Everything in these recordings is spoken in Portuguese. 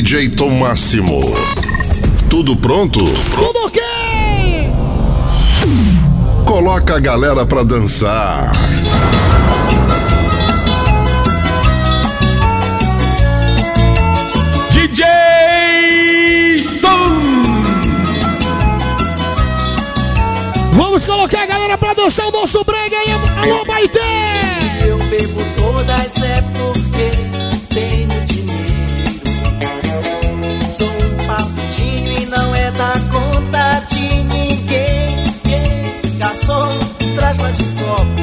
DJ Tom Máximo. Tudo pronto? Tudo ok! Coloca a galera pra dançar. DJ Tom. Vamos colocar a galera pra dançar o nosso brega aí, alô Baité! Se eu bebo todas é porque de ninguém. Garçom, traz mais um copo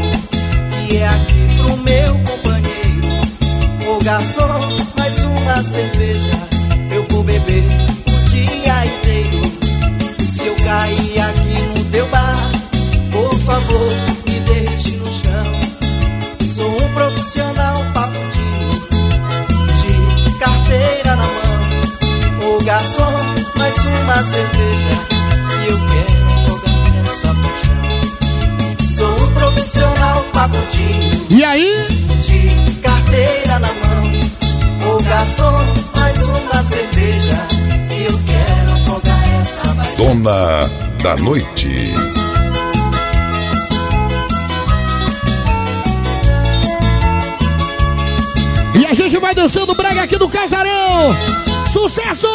e é aqui pro meu companheiro. Ô garçom, mais uma cerveja, eu vou beber o dia inteiro. Se eu cair aqui no teu bar, por favor, me deixe no chão. Sou um profissional papudinho, de carteira na mão. Ô garçom, mais uma cerveja, e eu quero afogar essa paixão. Sou um profissional papudinho, E aí? de carteira na mão. Ô garçom, mais uma cerveja, e eu quero afogar essa paixão. Dona da noite. E a gente vai dançando brega aqui no Casarão! Sucesso!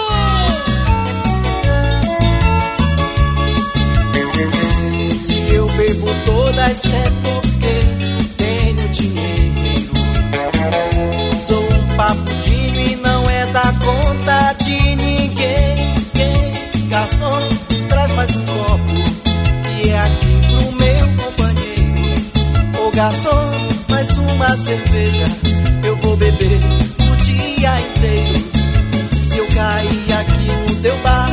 Todas é porque tenho dinheiro. Sou um papudinho e não é da conta de ninguém. Garçom, traz mais um copo e é aqui pro meu companheiro. Ô garçom, mais uma cerveja, eu vou beber o dia inteiro. Se eu cair aqui no teu bar,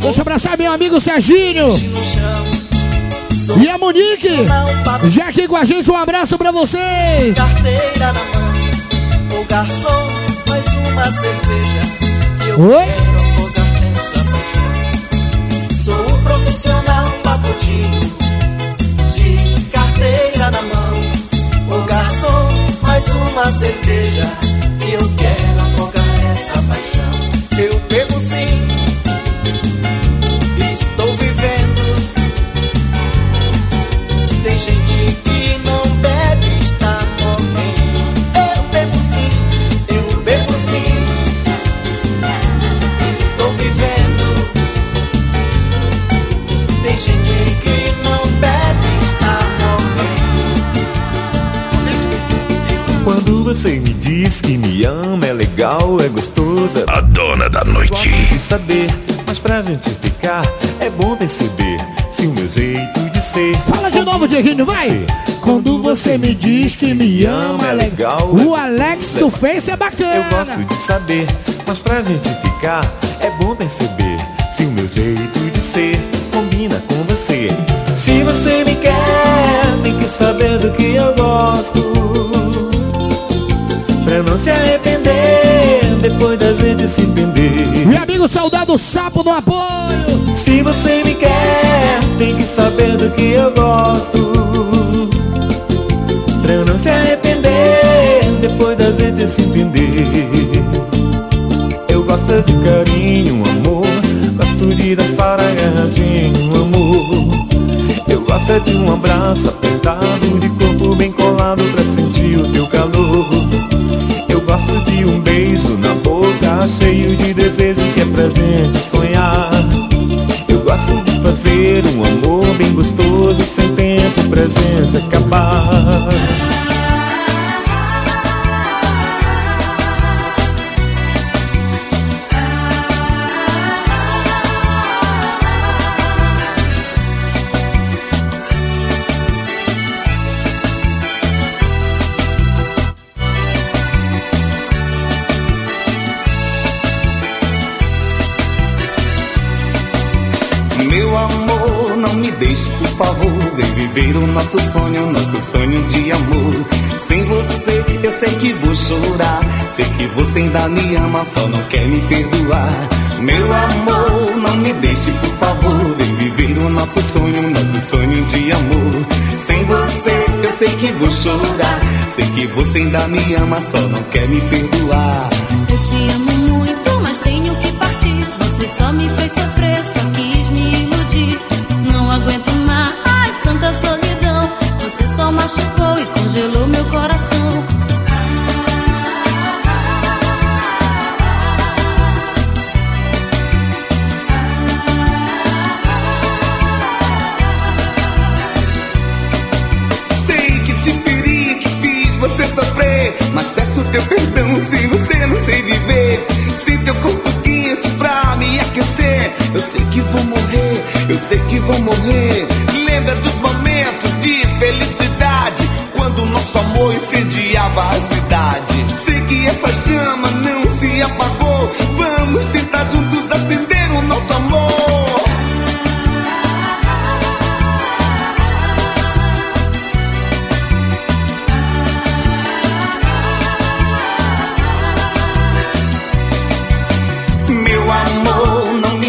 Deixa eu abraçar meu amigo Serginho no chão. E a Monique! Já aqui com a gente, um abraço pra vocês! carteira na mão. Ô garçom, mais uma cerveja. Eu Oi? quero afogar nessa paixão. Sou um profissional papudinho, de carteira na mão. Ô garçom, mais uma cerveja. Eu quero afogar nessa paixão. Eu bebo sim, Tem gente que não bebe, está morrendo. Eu bebo sim, eu bebo sim. Estou vivendo. Tem gente que não bebe, está morrendo. Quando você me diz que me ama, é legal, é gostoso, é A dona da noite. gosto de saber. Mas pra gente ficar, é bom perceber se o meu jeito ser. Fala de novo, Dieguinho, vai! Quando você me diz que me ama, é legal. O Alex do Face é Eu bacana! gosto de saber, mas pra gente ficar, é bom perceber se o meu jeito de ser combina com você. Se você me quer, tem que saber do que eu gosto. Pra não se arrepender, depois da gente se entender. Meu amigo saudado Sapo no apoio! Se você me quer, tem que saber do que eu gosto. Pra eu não se arrepender, depois da gente se entender. Eu gosto de carinho, amor. Gosto de dançar agarradinho, amor. Eu gosto de um abraço apertado, gente sonhar. Eu gosto de fazer um amor bem gostoso, sem tempo pra gente acabar. Nosso sonho, nosso sonho de amor. Sem você, eu sei que vou chorar. Sei que você ainda me ama, só não quer me perdoar. Meu amor, não me deixe, por favor. Vem viver o nosso sonho, nosso sonho de amor. Sem você, eu sei que vou chorar. Sei que você ainda me ama, só não quer me perdoar. Eu te amo muito, mas tenho que partir. Você só me fez sofrer, só quis me iludir. Não aguento mais tanta solidão. Você machucou e congelou meu coração. Mas peço teu perdão se você não sei viver. Se teu corpo quente pra me aquecer. Eu sei que vou morrer, eu sei que vou morrer. Nosso amor incendiava a cidade. Sei que essa chama não se apagou. Vamos tentar juntos acender o nosso amor.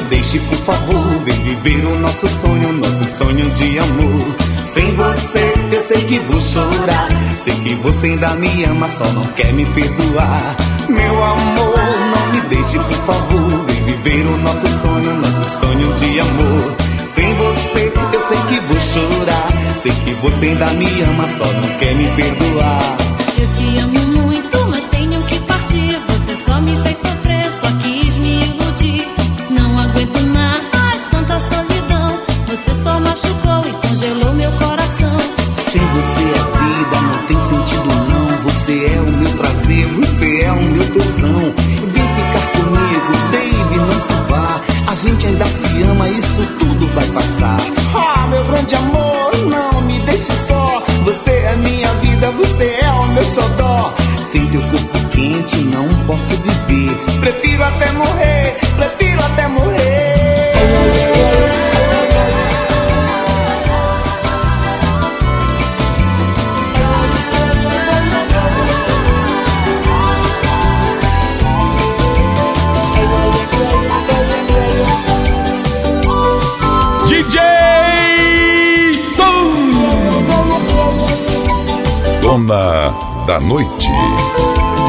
deixe, por favor, viver o nosso sonho, nosso sonho de amor. Sem você, eu sei que vou chorar. Sei que você ainda me ama, só não quer me perdoar. Meu amor, não me deixe, por favor, vem viver o nosso sonho, nosso sonho de amor. Sem você, eu sei que vou chorar. Sei que você ainda me ama, só não quer me perdoar. Eu te amo muito, mas tenho que partir. Você só me fez sofrer, só quis me iludir. Solidão. Você só machucou e congelou meu coração. Sem você a vida não tem sentido não. Você é o meu prazer, você é o meu tesão. Vem ficar comigo, baby, não se vá. A gente ainda se ama, isso tudo vai passar. Ah, meu grande amor, não me deixe só. Você é minha vida, você é o meu xodó. Sem teu corpo quente não posso viver. Prefiro até morrer, prefiro Dona da Noite.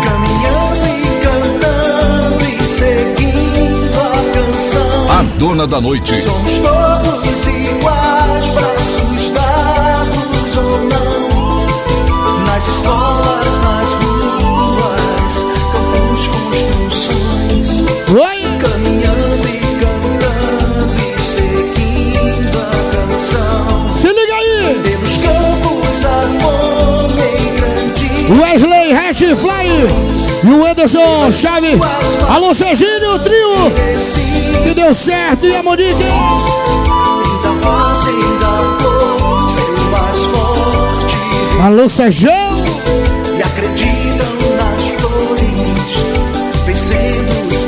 Caminhando e cantando e seguindo a canção. A Dona da Noite. Somos todos Wesley Hatchfly e o Anderson Chave. Alô, Serginho, trio que deu certo e a Monique. Alô, Serjão. e acreditam nas flores, vencendo os.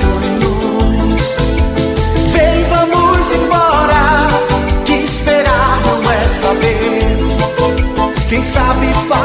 Vem, vamos embora, que esperar não é saber. Quem sabe faz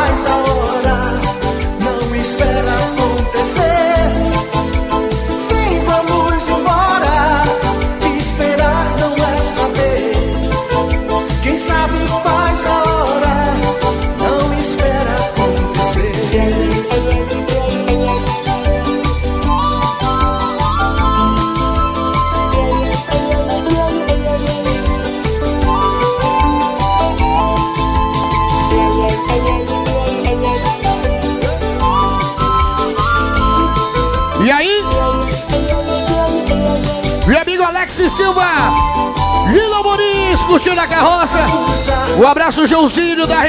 Muniz, curtindo a carroça. Um abraço, Joãozinho da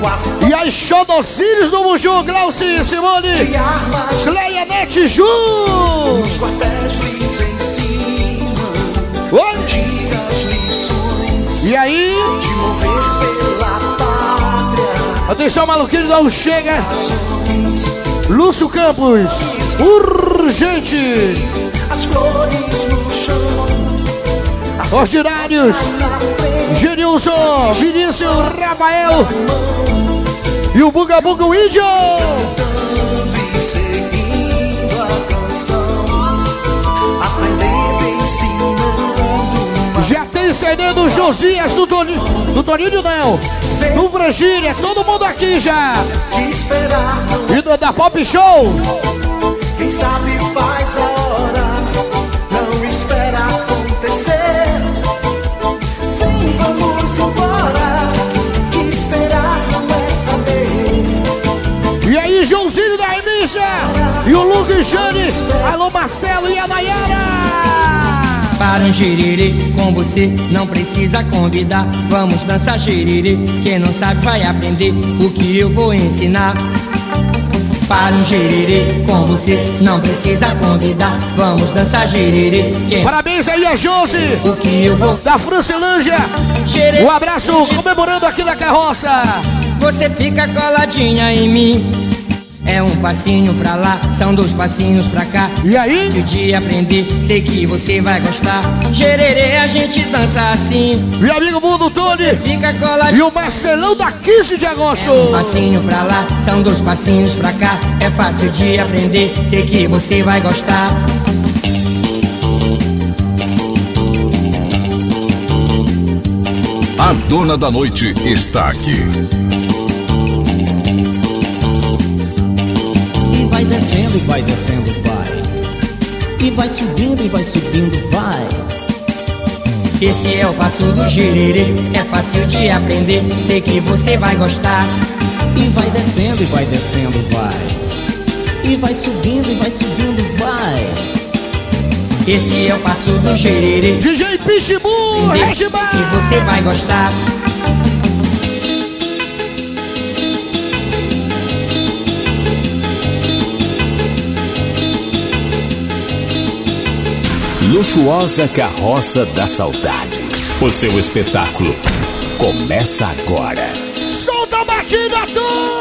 quase E as Xodocílios do Muju, Glauci Simone. Cleia Nete Ju. Oi? E aí? Atenção, maluquinho, não chega. Lúcio Campos. Urgente. As flores no chão, Ordinários. Genilson, Vinícius, Rafael. E o Buga Buga o Índio. Já tem CD do Josias, do Toninho, do Toninho não, do Virgínia, todo mundo aqui já. E do, da Pop Show. Quem sabe faz Janes, alô Marcelo e a Nayara. Para um giriri com você não precisa convidar. Vamos dançar giriri, quem não sabe vai aprender O que eu vou ensinar. Para um giriri com você não precisa convidar. Vamos dançar giriri quem... Parabéns aí a Josi. O que eu vou da Francilândia. Um abraço comemorando aqui na carroça. Você fica coladinha em mim é um passinho pra lá, são dois passinhos pra cá. E aí? Se o dia aprender, sei que você vai gostar. Gererê, a gente dança assim. Meu amigo Mundo Tony. Fica coladinho. E o Marcelão da 15 de agosto. É um passinho pra lá, são dois passinhos pra cá. É fácil de aprender, sei que você vai gostar. A dona da noite está aqui. Descendo e vai descendo, vai. E vai subindo e vai subindo, vai. Esse é o passo do gererê, é fácil de aprender, sei que você vai gostar. E vai descendo e vai descendo, vai. E vai subindo e vai subindo, vai. Esse é o passo do gererê. DJ Pitbull, Regiba! E você vai gostar. Luxuosa Carroça da Saudade. O seu espetáculo começa agora. Solta a batida!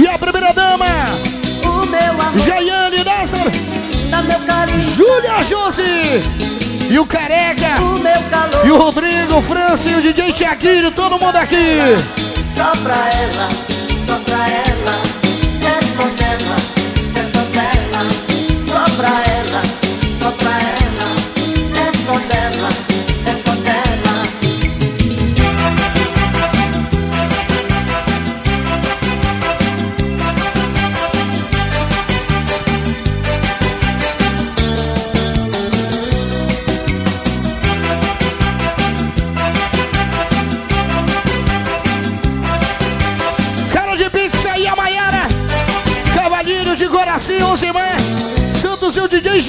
E a primeira dama, O meu amor Jaiane carinho, Júlia Josi. E o Careca. o meu calor. E o Rodrigo, o França e o DJ Tiaguinho, todo mundo aqui. Só pra ela, só pra ela. É só dela, é só dela. Só pra ela,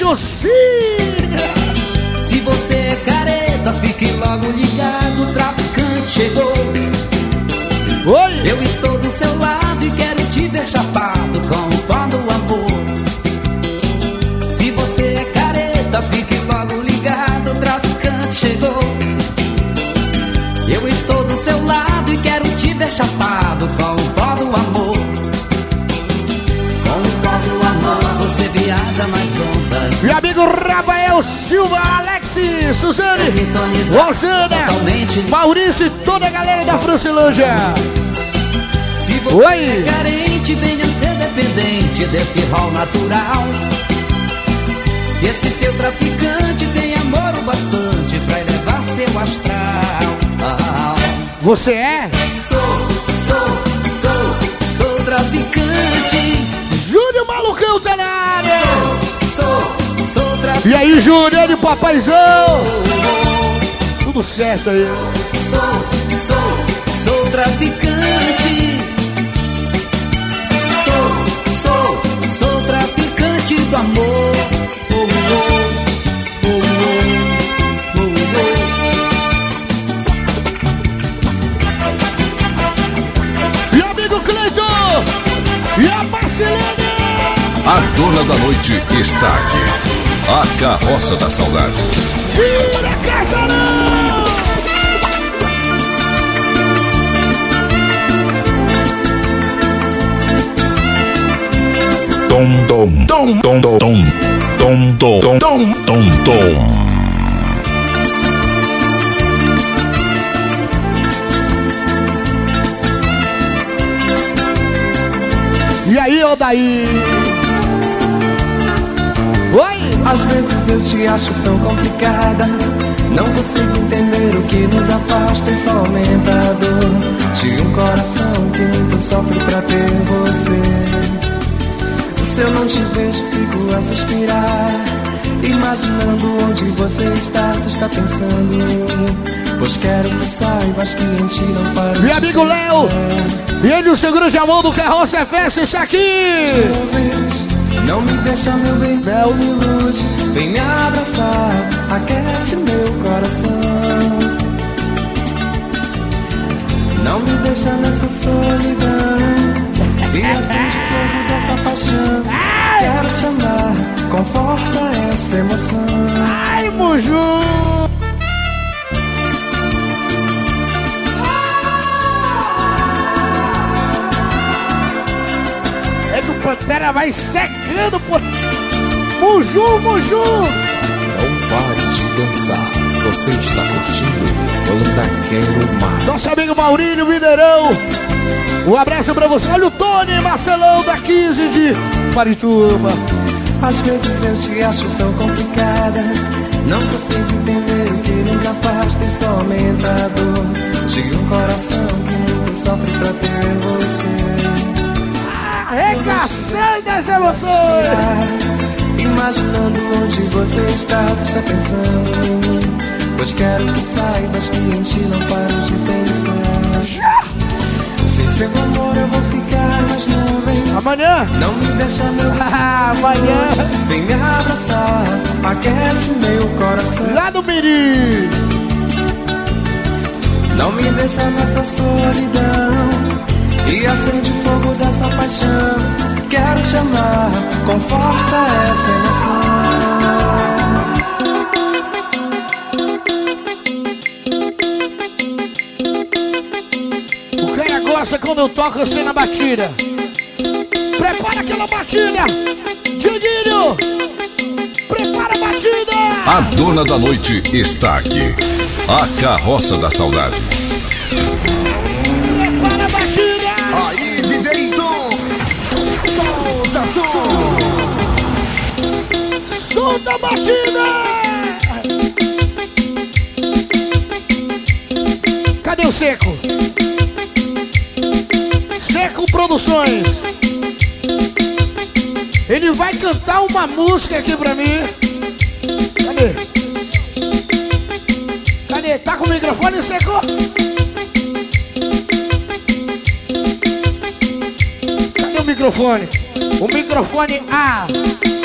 Jossi. Se você é careta, fique logo ligado, o traficante chegou. Oi. Eu estou do seu lado e quero te ver chapado com o pó do amor. Se você é careta, fique logo ligado, o traficante chegou. Eu estou do seu lado e quero te ver chapado com o pó do amor. Com o pó do amor, você viaja nas ondas. Meu amigo Rafael Silva, Alex, Suzane, Rosana. Maurício e toda a galera da Francilândia. Se você Oi. é carente, venha ser dependente desse rol natural. Esse seu traficante tem amor o bastante pra elevar seu astral. Ah, Você é? sou, sou, sou, sou traficante. E aí, Júnior de papaizão. Tudo certo aí. Sou, sou, sou traficante. Sou, sou, sou traficante do amor. Oh, oh, oh, oh, oh, E amigo Cleiton. E a Marcelene. A dona da noite está aqui. A carroça da saudade. Vira Casarão! Tom, tom, tom, tom, tom, tom, tom, tom, tom, tom, tom. E aí, Odaí? Oi! Eu te acho tão complicada. Não consigo entender o que nos afasta e só aumenta a dor de um coração que muito sofre pra ter você. Se eu não te vejo, fico a suspirar. Imaginando onde você está, se está pensando em mim. Pois quero que saibas que em ti não paro. Meu amigo Léo! E ele, o seguro de amor do Carroça FS, está aqui! Não me deixa, meu bem, Bel me ilude. Vem me abraçar, aquece meu coração. Não me deixa nessa solidão. E acende fogo dessa paixão. Quero te amar, conforta essa emoção. Ai, Muju! Pantera vai secando por. Muju, Muju! Não pare de dançar. Você está curtindo Banda Quero Mais. Nosso amigo Maurílio Mineirão. Um abraço pra você. Olha o Tony Marcelão da 15 de Marituba. Às vezes eu te acho tão complicada. Não consigo entender o que nos afasta e só aumenta a dor de um coração que muito sofre pra ter você. Arregaçando as emoções! Imaginando onde você está, se está pensando. Pois quero que saibas que em ti não paro de pensar. Sem seu amor eu vou ficar nas nuvens. Amanhã! Não me deixa meu Amanhã! Vem me abraçar, aquece meu coração. Lá no Miri! Não me deixa nessa solidão e acende o fogo dessa paixão. Quero te amar, conforta essa emoção. O cara gosta quando eu toco assim na batida. Prepara aquela batida! Diguinho! Prepara a batida! A dona da noite está aqui. A carroça da saudade. Solta a batida! Cadê o Seco? Seco Produções. Ele vai cantar uma música aqui pra mim. Cadê? Cadê? Tá com o microfone, Seco? Cadê o microfone? O microfone A. Cadê?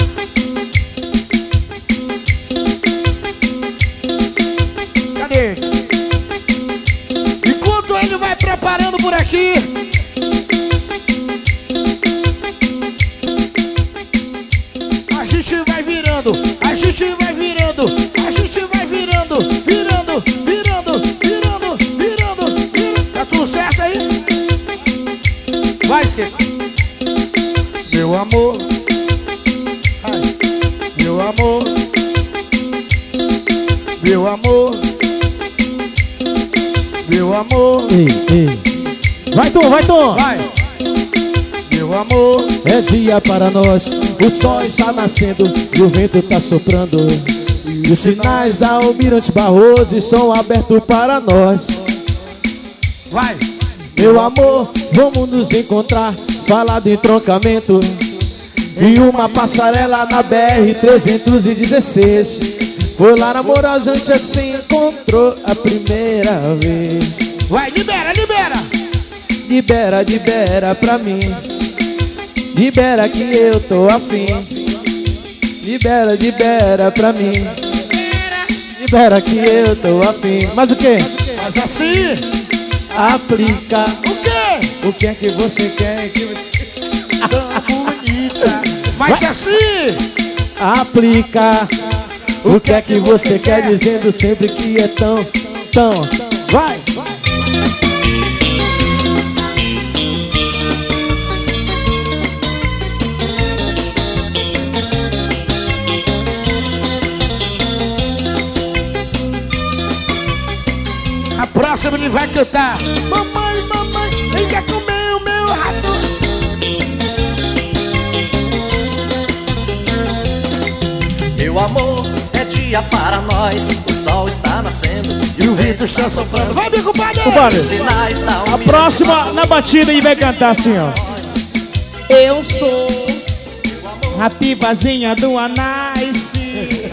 Meu amor. Meu amor. Ei, ei. Vai, Tom, vai, Tom. Vai. Meu amor. É dia para nós, o sol está nascendo e o vento está soprando. E os sinais da Almirante Barroso estão abertos para nós. Vai. Meu amor, vamos nos encontrar, falar do entroncamento. E uma passarela na BR-316. Foi lá na moral, a gente se encontrou a primeira vez. Vai, libera, libera. Libera, libera pra mim. Libera que eu tô afim. Libera, libera pra mim. Libera que eu tô afim. Mas o que? Mas assim. Aplica. O quê? O que é que você quer que Tão bonita. Mas assim, Aplica. O que é que você quer dizendo sempre que é tão, tão. Vai! a próxima ele vai cantar. Mamãe, mamãe, ele quer comer o meu rato. Meu amor, é dia para nós. O sol está nascendo E o vento está soprando. Vai, meu compadre! Compadre, a próxima na batida e vai cantar assim, ó. Eu sou a pibazinha do Anice.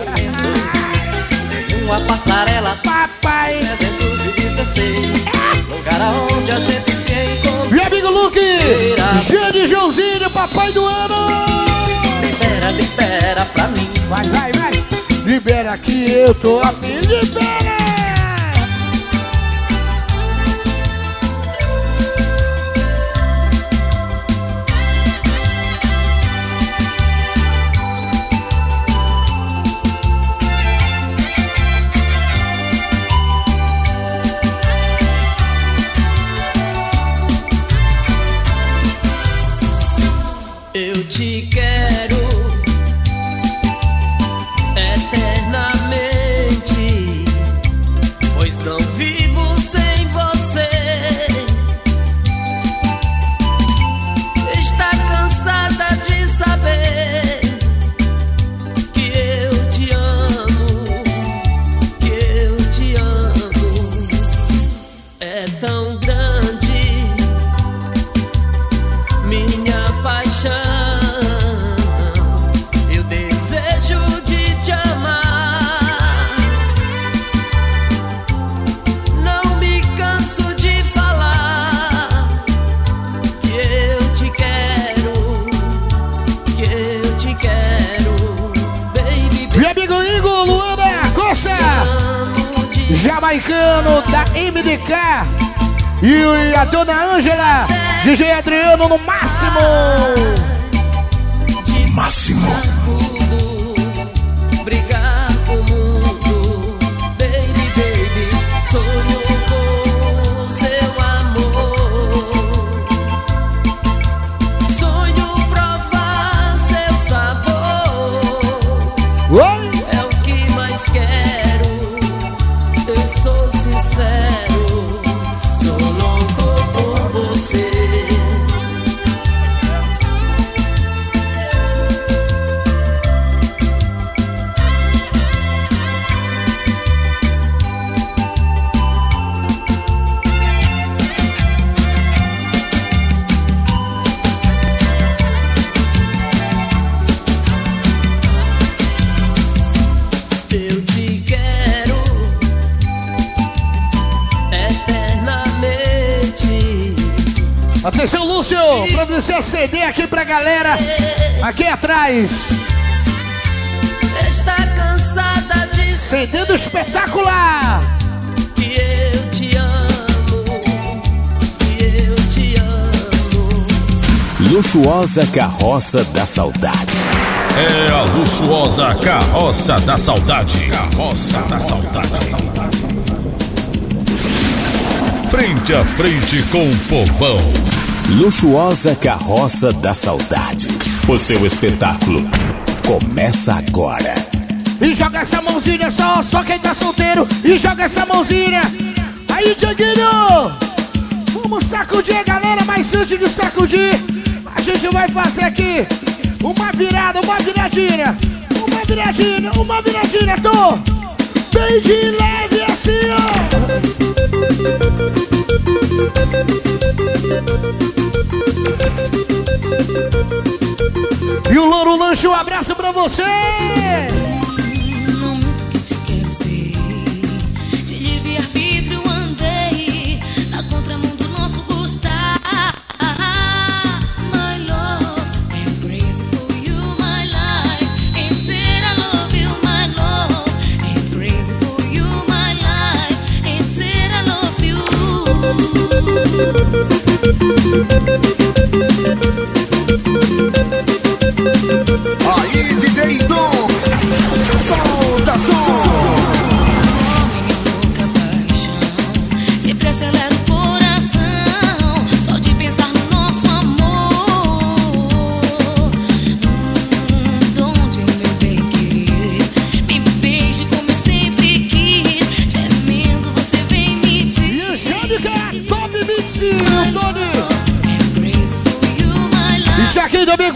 Uma passarela, Papai! 316. Lugar aonde a gente se encontra. Meu amigo Luke! Jane Joãozinho, papai do ano! Libera, libera pra mim. Vai, vai, vai! Libera que eu tô afim, libera! E a dona Ângela, DJ Adriano no máximo! Máximo. Galera, aqui atrás. Está cansada de CD do espetacular! que eu te amo, que eu te amo. Luxuosa Carroça da Saudade. É a luxuosa carroça da saudade. Carroça da saudade. Frente a frente com o povão. Luxuosa Carroça da Saudade. O seu espetáculo começa agora. E joga essa mãozinha só, só quem tá solteiro. E joga essa mãozinha. Aí, Dieguinho! Vamos sacudir, galera, mas antes de sacudir, a gente vai fazer aqui uma virada, uma viradinha. Uma viradinha, uma viradinha, tô! Bem de leve assim, ó! E o Louro Lanche, um abraço pra você!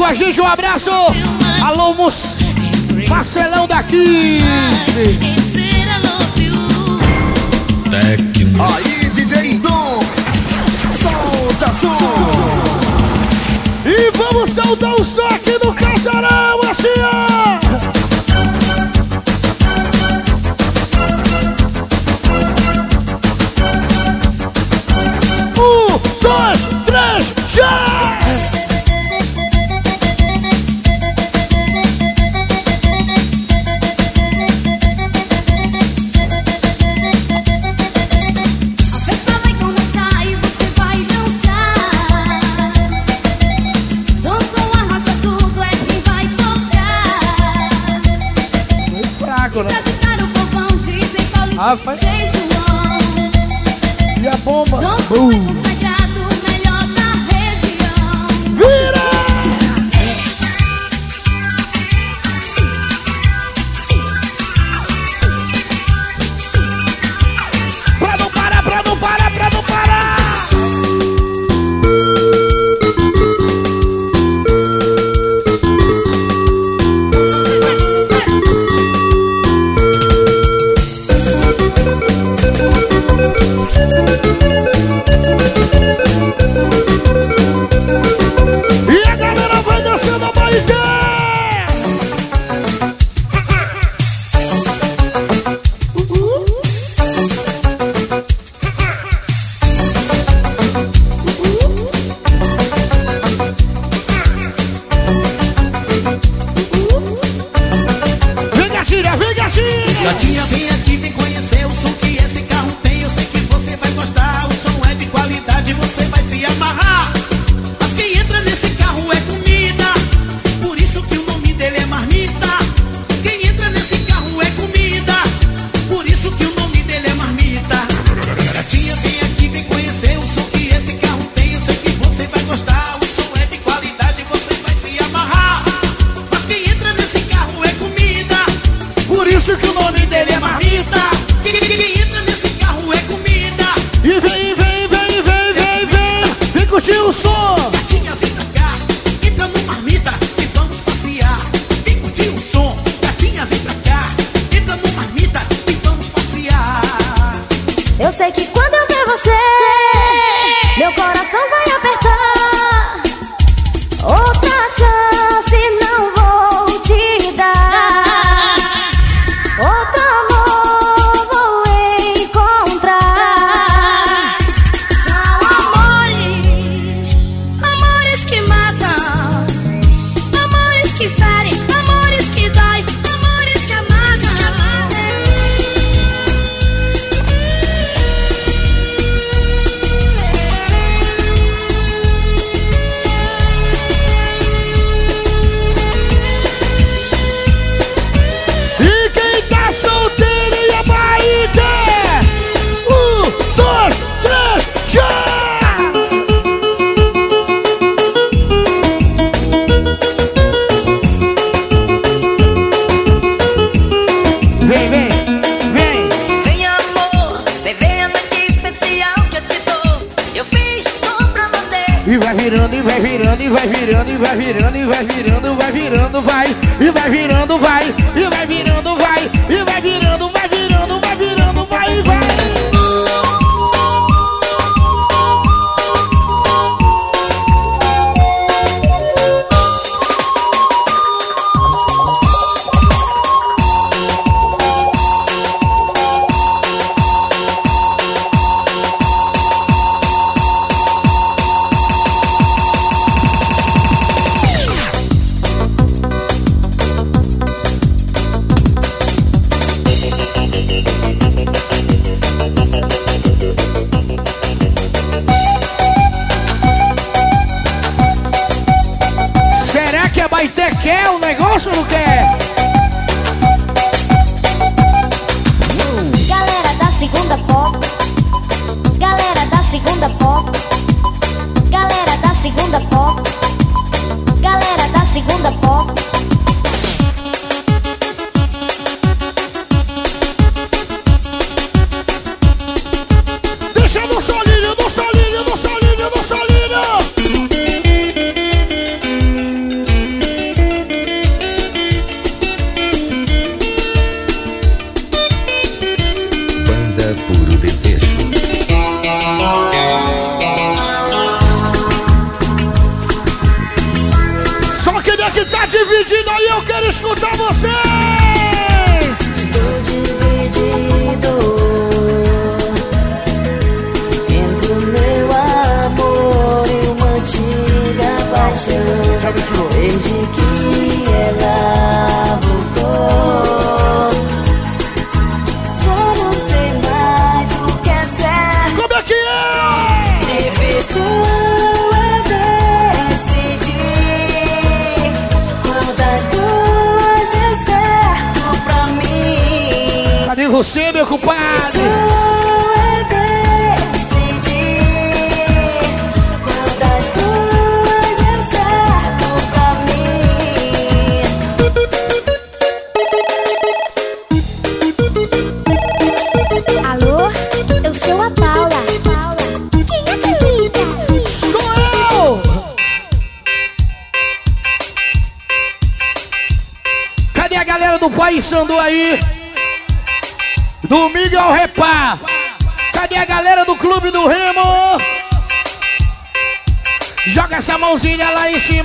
a gente, um abraço! Alô, moço! Marcelão daqui! Tecno. Aí, DJ Dom! Solta som! E vamos soltar o soque!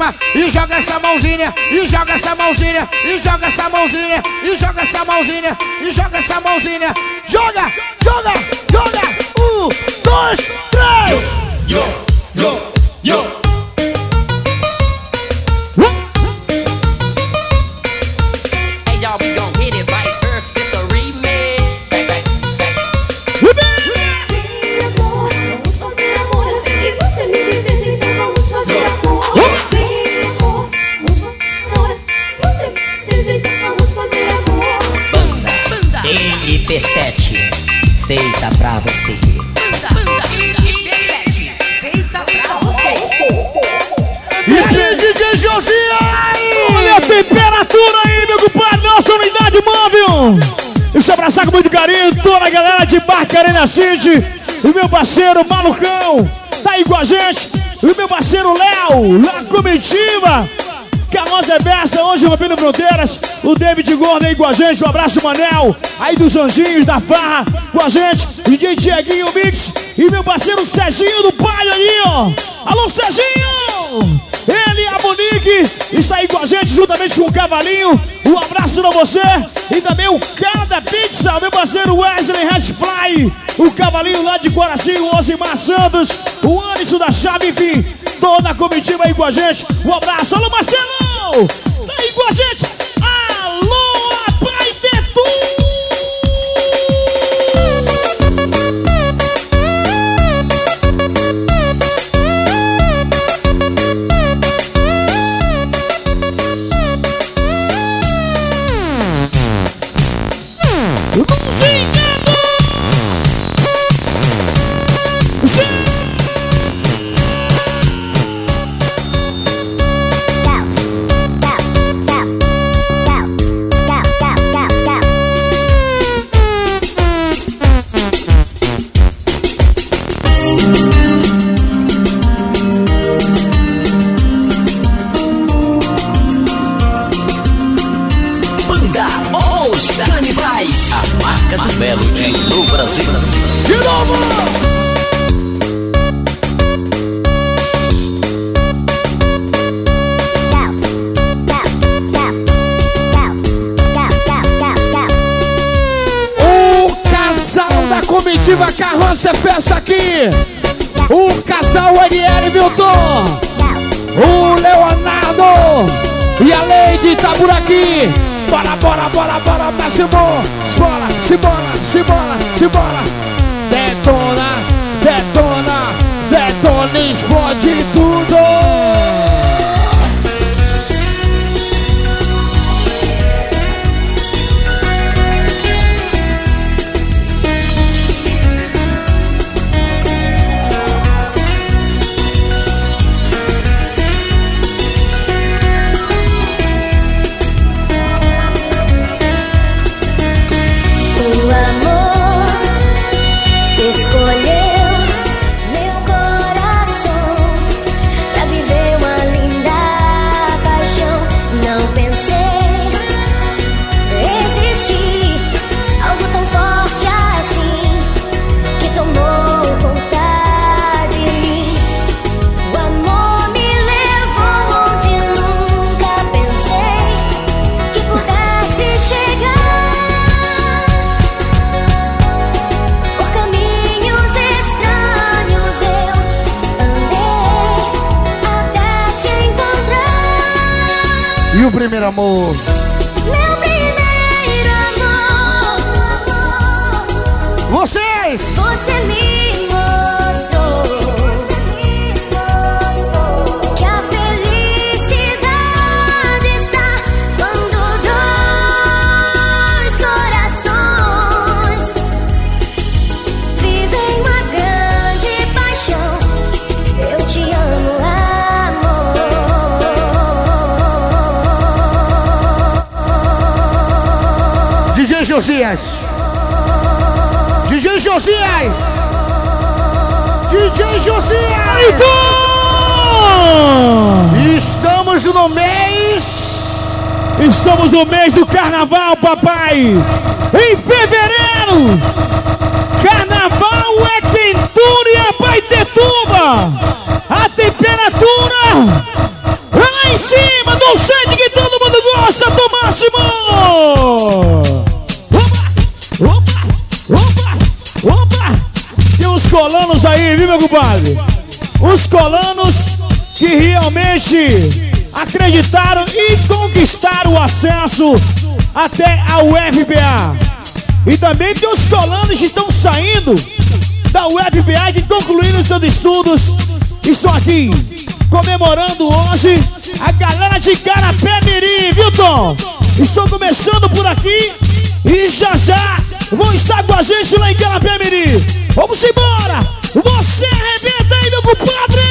Cima e joga essa mãozinha e joga essa mãozinha e joga essa mãozinha e joga essa mãozinha e joga essa mãozinha. Joga, joga, joga. Um, dois, abraçar com muito carinho toda a galera de Barcarena City, o meu parceiro Malucão, tá aí com a gente, e o meu parceiro Léo, na comitiva, Carlos Bessa, hoje rompendo fronteiras, o David Gordo aí com a gente, um abraço Manel, aí dos Anjinhos, da Farra, com a gente, DJ Tiaguinho Mix, e meu parceiro Serginho do Pai ali, ó, alô Serginho! Ele e a Monique está aí com a gente, juntamente com o Cavalinho. Um abraço pra você. E também o cara da pizza, meu parceiro Wesley Hatchfly. O Cavalinho lá de Guaraci, o Osimar Santos. O Anderson da Chave, enfim. Toda a comitiva aí com a gente. Um abraço. Alô, Marcelão! Tá aí com a gente. Melody no Brasil. De novo! Comitiva Carroça é festa aqui. O casal Ariel Milton. O Leonardo. E a Lady tá por aqui. Bora, bora, bora, bora pra cima. Simbora, simbora, simbora, simbora. Detona, detona, detona, explode tudo. Amor? Josias! DJ Josias! DJ Josias! Estamos no mês. Estamos no mês do carnaval, papai! Em fevereiro! Carnaval é quentura e abaitetuba! A temperatura é lá em cima do centro que todo mundo gosta do máximo! Viu, meu compadre? Os colanos que realmente acreditaram e conquistaram o acesso até a UFBA. E também tem os colanos que estão saindo da UFBA e que concluíram seus estudos. Estão aqui comemorando hoje a galera de Carapé Mirim, viu, Tom? Estão começando por aqui e já já vão estar com a gente lá em Carapé Mirim. Vamos embora! Você arrebenta aí, meu compadre!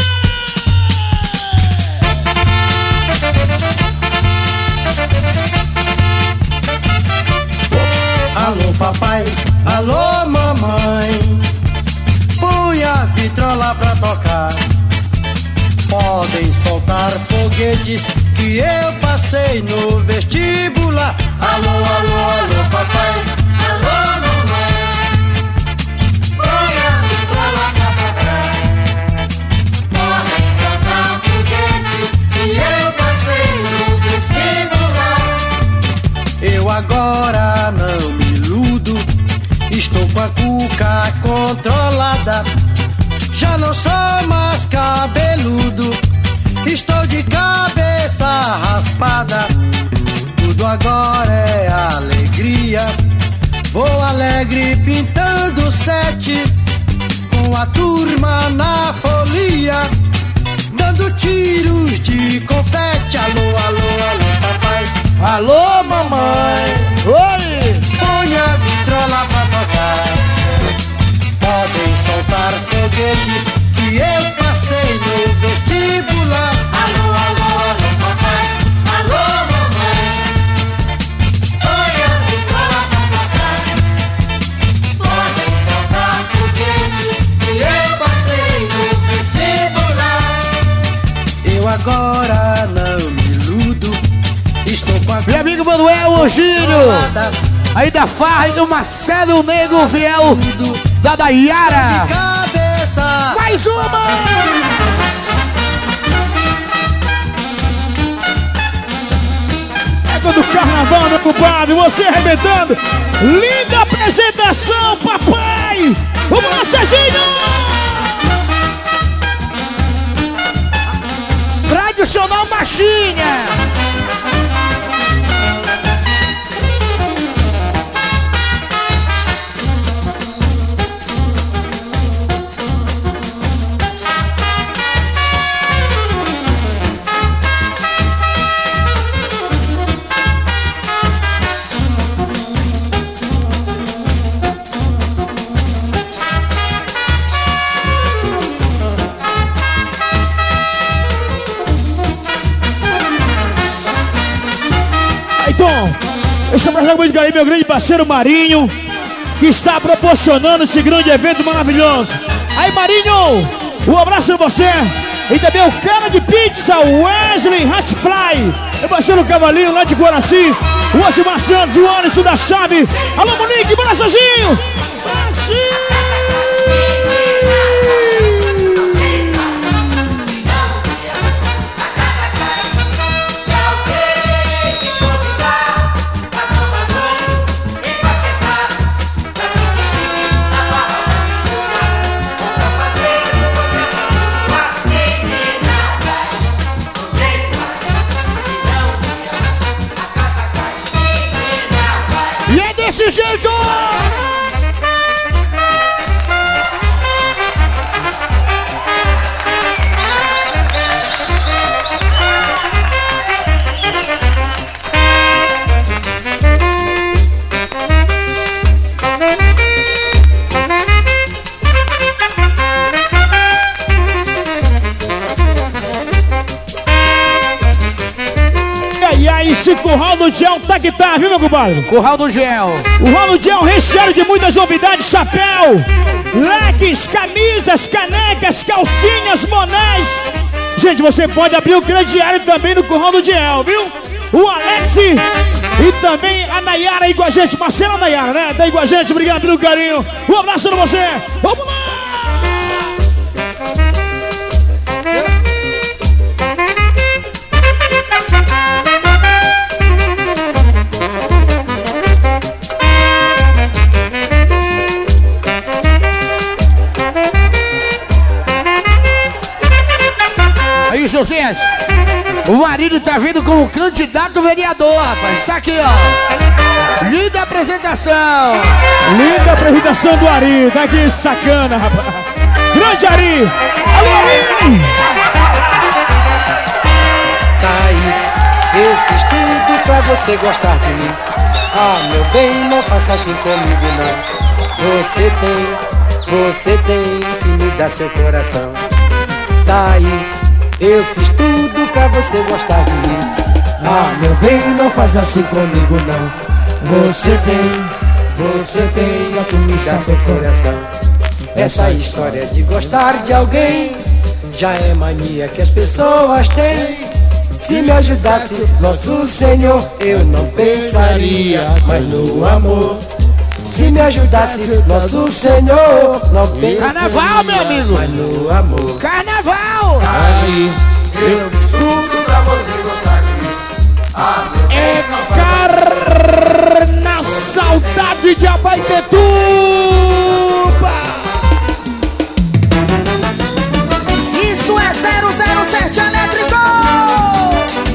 Alô papai, alô mamãe. Põe a vitrola pra tocar. Podem soltar foguetes que eu passei no vestibular. Alô, alô, 17, com a turma na folia, dando tiros de confete. Alô, alô, alô, papai. Alô, mamãe. Oi! Põe a vitrola pra tocar. Podem soltar foguetes. Ogílio! Aí da Farra e do Marcelo Negro Fiel da Dayara! Mais uma! Época do carnaval, meu compadre, você arrebentando. Linda apresentação, papai! Vamos lá, Serginho! Tradicional Machinha! Esse abraço muito carinho, meu grande parceiro Marinho, que está proporcionando esse grande evento maravilhoso. Aí, Marinho, um abraço pra você. E também o cara de pizza, Wesley Hatfly. Meu parceiro Cavalinho lá de Guaraci. O Osimar Santos, o Alisson da Chave. Alô, Monique, bora, Serginho. Compadre? Curral do gel. O rolo de gel recheado de muitas novidades, chapéu, leques, camisas, canecas, calcinhas, bonés. Gente, você pode abrir o crediário também no curral do gel, viu? O Alex e também a Nayara aí com a gente. Marcela Nayara, né? Tá aí com a gente, obrigado pelo carinho. Um abraço pra você. Vamos lá! O marido tá vindo como candidato vereador, rapaz. Tá aqui, ó. Linda apresentação. Linda apresentação do Ari, tá aqui sacana, rapaz. Grande Ari! Alô, Ari! Tá aí, eu fiz tudo pra você gostar de mim. Ah, meu bem, não faça assim comigo, não. Você tem, você tem que me dar seu coração. Tá aí, eu fiz tudo pra você gostar de mim. Ah, meu bem, não faz assim comigo, não. Você tem, você tem me dar seu coração. Essa história de gostar de alguém já é mania que as pessoas têm. Se me ajudasse nosso Senhor, eu não pensaria mais no amor. Se me ajudasse nosso Senhor, não pensaria Carnaval, meu amigo. no amor. Carnaval! Aí, eu fiz tudo pra você gostar de mim. Ah, É carna saudade de Abaitetuba! Isso é 007 Elétrico!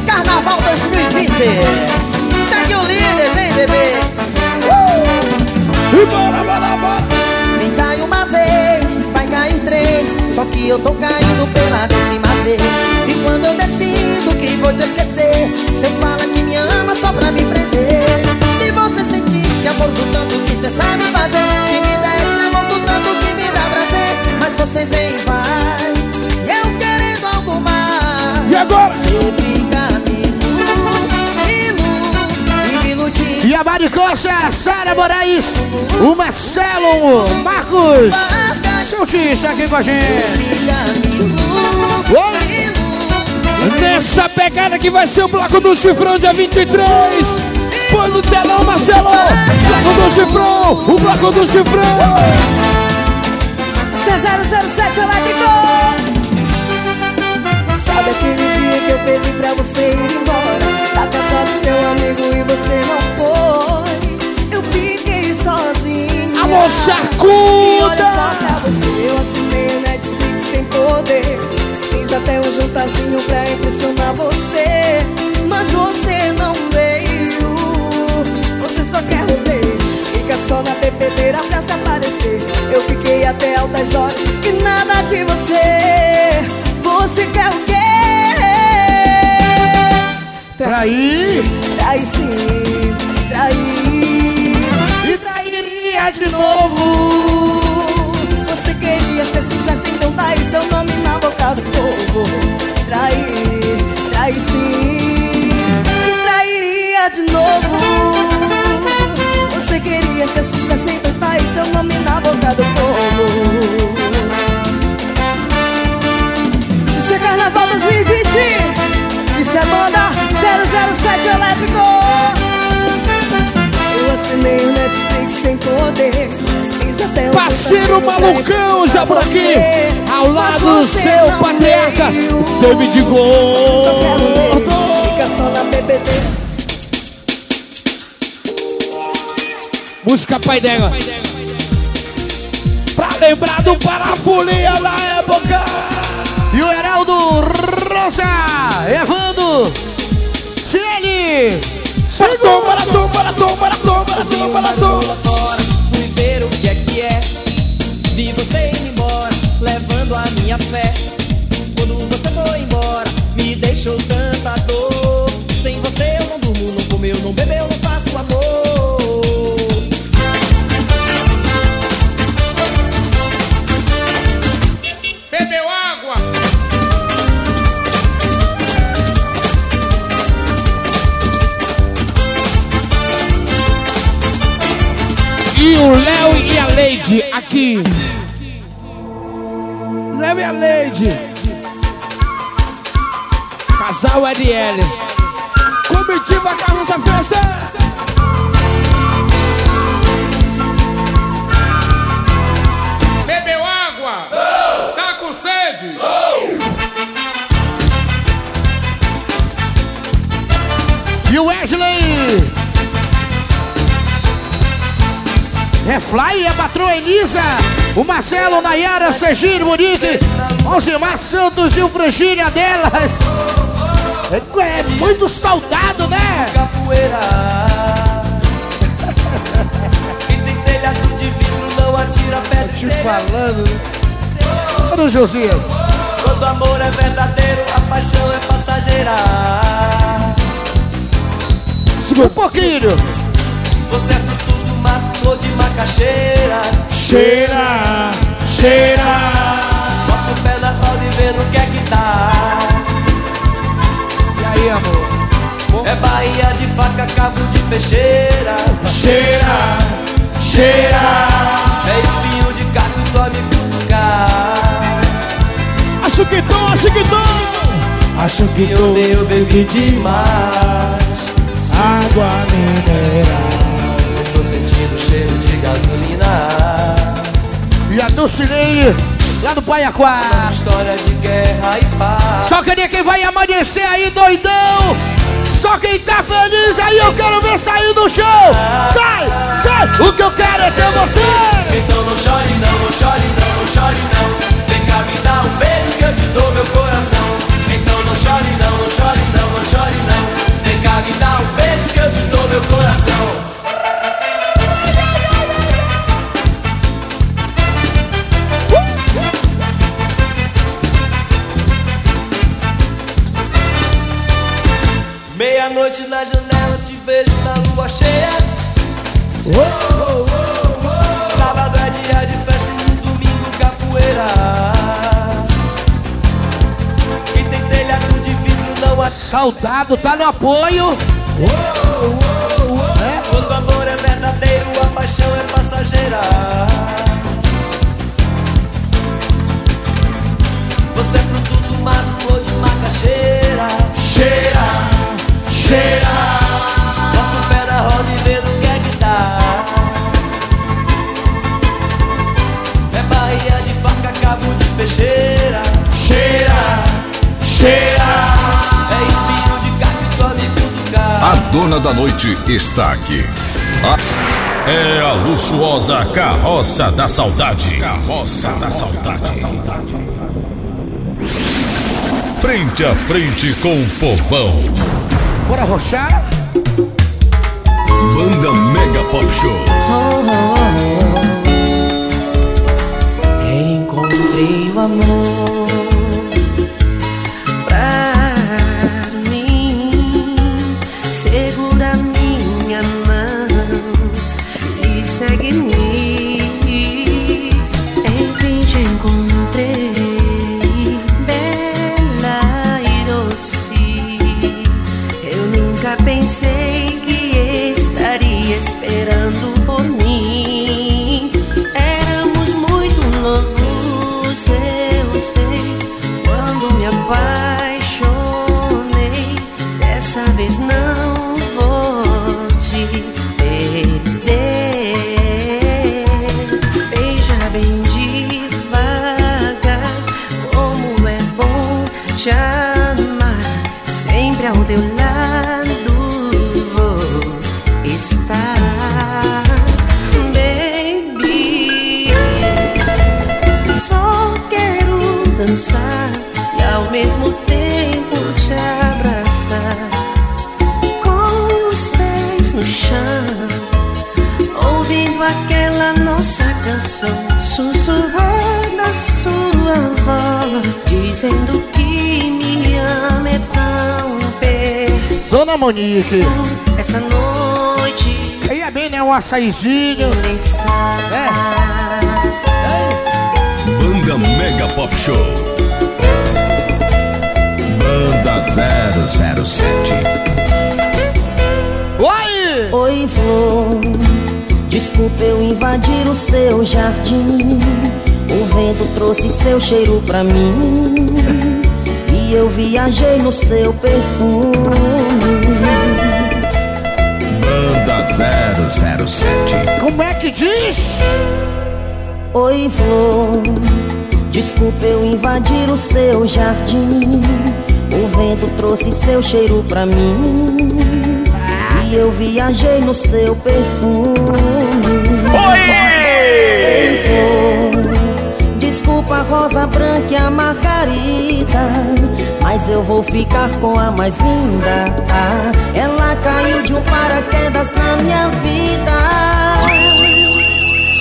Carnaval 2020! Que eu tô caindo pela décima vez. E quando eu decido que vou te esquecer, você fala que me ama só pra me prender. Se você sentisse amor do tanto que você sabe fazer, se me desse amor do tanto que me dá prazer, mas você vem e vai. Eu querendo algo mais. E agora? Você fica me ilude, me ilude. E a Maricossa, Sara Moraes, o Marcelo, Marcos, seu está aqui com a gente. Nessa pegada que vai ser o Bloco do Chifrão dia 23. Põe no telão, Marcelo! Bloco do Chifrão! O Bloco do Chifrão! C007 Elétrico Sabe aquele dia que eu pedi pra você ir embora Tá cansado seu amigo e você não foi Eu fiquei sozinha Alô, Sarcuda! Eu assinei o Netflix sem poder. Fiz até um jantarzinho pra impressionar você. Mas você não veio. Você só quer rolê Fica só na bebedeira pra se aparecer. Eu fiquei até altas horas e nada de você. Você quer o quê? Trair? Trair sim, trair E trairia de novo. Você queria ser sucesso, então tá aí seu nome na boca do povo. Trair, trair sim. E trairia de novo. Você queria ser sucesso, então tá aí seu nome na boca do povo. Isso é Carnaval 2020 Isso é banda 007 Elétrico. Eu assinei o Netflix sem poder Parceiro malucão, já por aqui! Ao lado do seu patriarca. David quer rolê, Gordo! Fica só na bebedeira Música Pai Dega. Pra lembrar do Parafolia na época! E o Heraldo Rosa, Evando, Ciene, Bora, toma, bora, toma, bora, toma, bora, toma! fala, Vi fala, uma o que é que é. Vi você indo embora, levando a minha fé. Quando você foi embora, me deixou tanta dor. A Leide aqui. Léo e a Leide. Casal LL. Comitiva Carlos a festa. Bebeu água? Tá com sede? E o Wesley? É Fly, é patroa Elisa, o Marcelo, Nayara, Serginho, Monique, Alcimar Santos e o Frangília delas. É, é muito saudado, né? Capoeira. Quem tem telhado de vidro não atira pedra. Te falando. Olha o Josias. Quando o amor é verdadeiro, a paixão é passageira. Um pouquinho. Você é mato, flor de macaxeira. Cheira, cheira. Bota o pé na roda e vê no que é que tá. E aí, amor? É Bahia de faca, cabo de peixeira. Cheira, cheira. É espinho de gato, dói me cutucar. Acho que tô, acho que tô. Acho que eu eu bebi demais. Água mineral. Cheiro de gasolina. E a Dulcinei, lá do Paiaquá. Nossa história de guerra e paz. Só queria quem vai amanhecer aí, doidão. Só quem tá feliz aí, eu quero ver sair do show. Sai, sai. O que eu quero é ter você. Então não chore não, não chore não, não chore não. Vem cá me dar um beijo que eu te dou meu coração. Então não chore não, não chore não, não chore não. Vem cá me dar um beijo que eu te dou meu coração. Meia-noite na janela, te vejo na lua cheia. Sábado é dia de festa e no domingo capoeira. Quem tem telhado de vidro não acha. Saudado, tá no apoio. Quando o amor é verdadeiro, a paixão é passageira. Você é fruto do mato, flor de macaxeira. Cheira, cheira. Bota o pé na roda e vê no que é que dá. É Bahia de faca, cabo de peixeira. Cheira, cheira. É espinho de gato e come cutucar. A dona da noite está aqui. A- É a luxuosa Carroça da Saudade. Carroça da Saudade. Frente a frente com o povão. Bora rochar? Banda Mega Pop Show. Encontrei o amor Dizendo que me ama é tão perfeito Dona Monique. Essa noite Aí é bem, né? Um açaizinho. Banda Mega Pop Show. Banda 007. Oi! Oi, flor. Desculpa eu invadir o seu jardim. O vento trouxe seu cheiro pra mim. E eu viajei no seu perfume. Banda 007. Como é que diz? Oi, flor. Desculpa eu invadir o seu jardim. O vento trouxe seu cheiro pra mim. E eu viajei no seu perfume. Ei, flor. A rosa branca e a margarida. Mas eu vou ficar com a mais linda. Ah, ela caiu de um paraquedas na minha vida.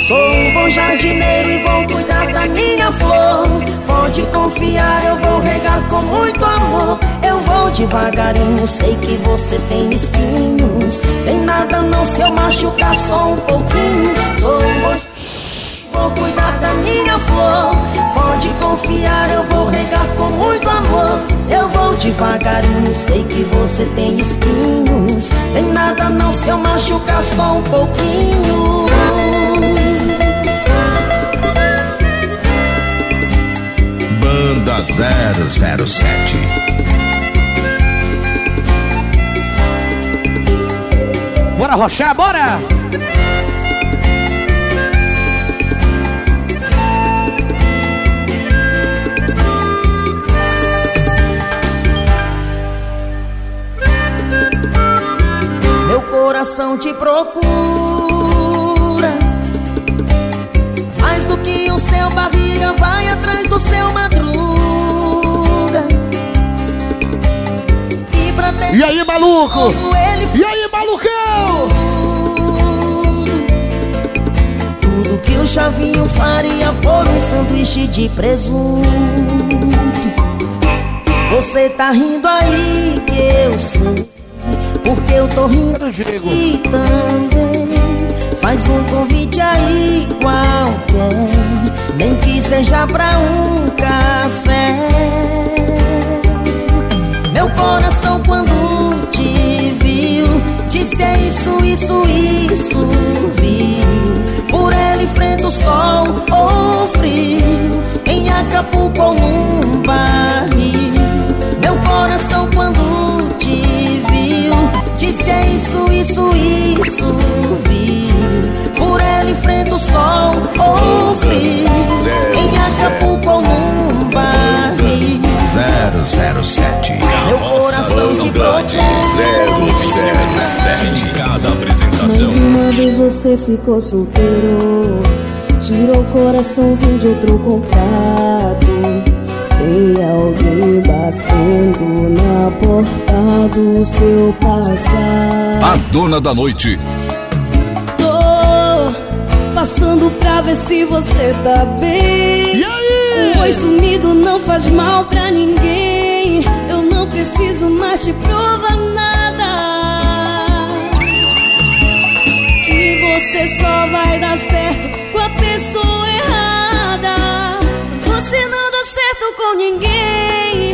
Sou um bom jardineiro e vou cuidar da minha flor. Pode confiar, eu vou regar com muito amor. Eu vou devagarinho, sei que você tem espinhos. Tem nada não se eu machucar só um pouquinho. Sou um bom Vou cuidar da minha flor. Pode confiar, eu vou regar com muito amor. Eu vou devagarinho, sei que você tem espinhos. Tem nada não se eu machucar só um pouquinho. Banda 007. Bora rochar, bora! Coração te procura Mais do que o seu barriga vai atrás do seu madruga E pra ter E aí, maluco? ele E aí, malucão? Tudo que o Chavinho faria por um sanduíche de presunto Você tá rindo aí que eu sei Porque eu tô rindo e também Faz um convite aí qualquer Nem que seja pra um café. Meu coração quando te viu Disse é isso, isso, isso Viu? Por ele enfrenta o sol ou frio Em Acapulco ou num barril. Meu coração quando Disse é isso, isso, isso Viu Por ele enfrenta o sol ou frio Em Acapulco ou num barril 007. Meu coração te protege 007. Cada Mais apresentação. uma vez você ficou solteiro Tirou o coraçãozinho de outro contato Tem alguém batendo na porta do seu passado A dona da noite. Tô passando pra ver se você tá bem. Um oi sumido não faz mal pra ninguém. Eu não preciso mais te provar nada. Que você só vai dar certo com a pessoa ninguém.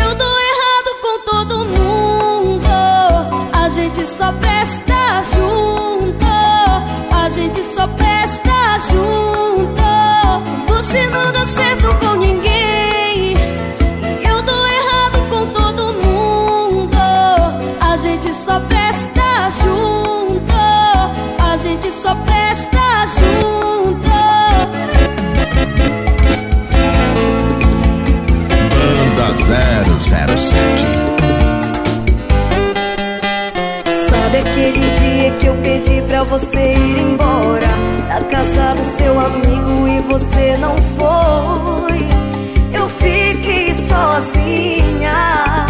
Eu dou errado com todo mundo. A gente só presta junto. A gente 007. Sabe aquele dia que eu pedi pra você ir embora Da casa do seu amigo e você não foi Eu fiquei sozinha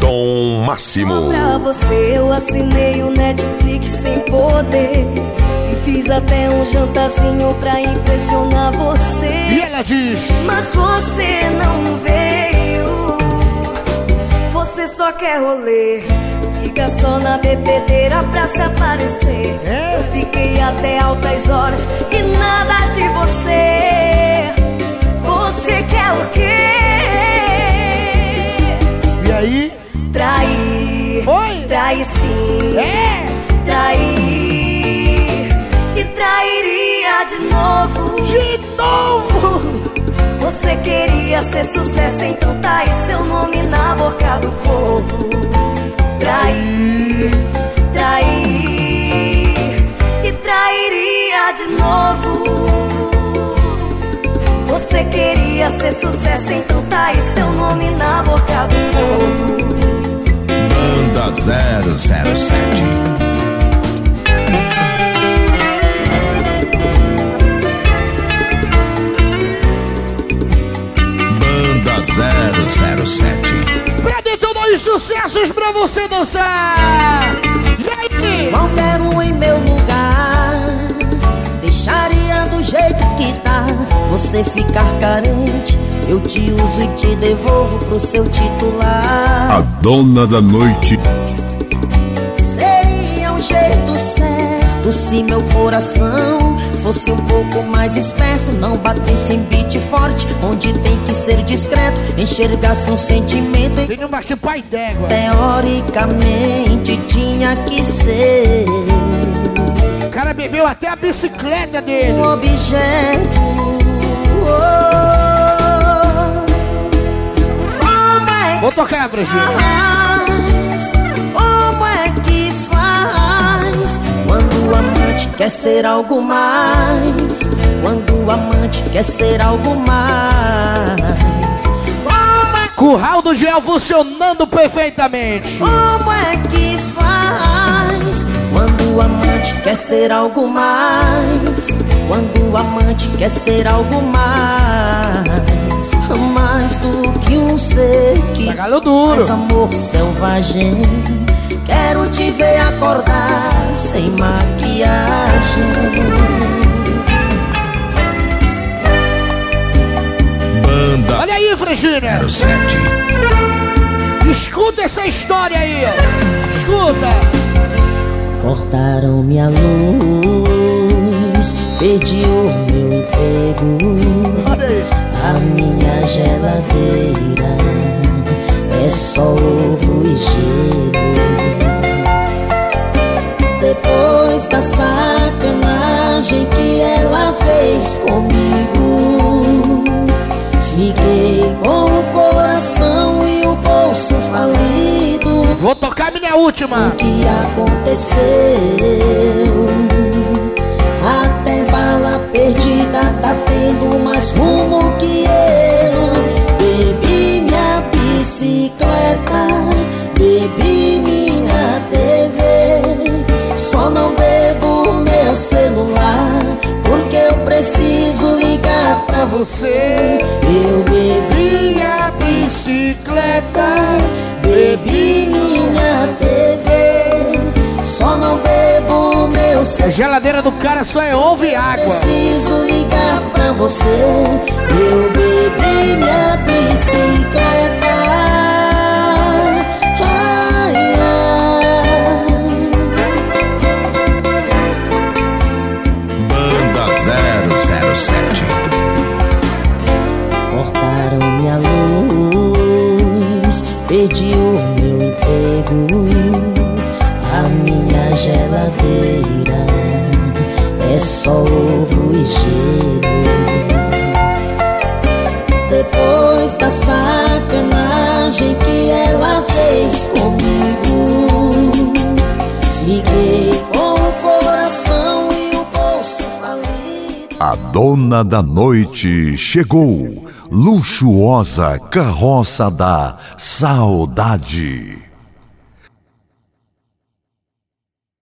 Tom Máximo. Pra você eu assinei o Netflix sem poder Fiz até um jantarzinho pra impressionar você. E ela diz: Mas você não veio. Você só quer rolê. Fica só na bebedeira pra se aparecer. É? Eu fiquei até altas horas e nada de você. Você quer o quê? E aí? Trair. Oi? Trair sim. É? Trair. E trairia de novo. De novo! Você queria ser sucesso, então tá aí seu nome na boca do povo. Trair, trair e trairia de novo. Você queria ser sucesso, então tá aí seu nome na boca do povo. Banda 007. Sucessos pra você dançar! E aí? Não quero em meu lugar Deixaria do jeito que tá Você ficar carente Eu te uso e te devolvo pro seu titular A dona da noite. Seria um jeito certo Se meu coração fosse um pouco mais esperto Não batesse em beat forte Onde tem que ser discreto Enxergasse um sentimento Tem uma que pai d'égua. Teoricamente tinha que ser O cara bebeu até a bicicleta dele. um objeto. Como é Vou tocar, Virgínia. Como é que faz? Quando o amante quer ser algo mais. Quando o amante quer ser algo mais. É, Curral do gel funcionando perfeitamente. como é que faz? Quando o amante quer ser algo mais. Quando o amante quer ser algo mais. Mais do que um ser que duro. faz amor selvagem. Quero te ver acordar sem maquiagem. Banda Olha aí. 07. Escuta essa história aí, ó. Escuta. Cortaram minha luz, perdi o meu emprego. Olha aí. A minha geladeira é só ovo e gelo. Depois da sacanagem que ela fez comigo, fiquei com o coração e o bolso falido. Vou tocar minha última. O que aconteceu? Até bala perdida tá tendo mais rumo que eu. Bebi minha bicicleta, bebi minha TV. Só não bebo meu celular, porque eu preciso ligar pra você. Eu bebi minha bicicleta, bebi minha TV. Só não bebo meu A celular. geladeira do cara só é ovo e água. Preciso ligar pra você. Eu bebi minha bicicleta. O meu emprego. A minha geladeira é só ovo e gelo. Depois da sacanagem que ela fez comigo, fiquei com o coração e o bolso falido. A dona da noite chegou. Luxuosa carroça da saudade.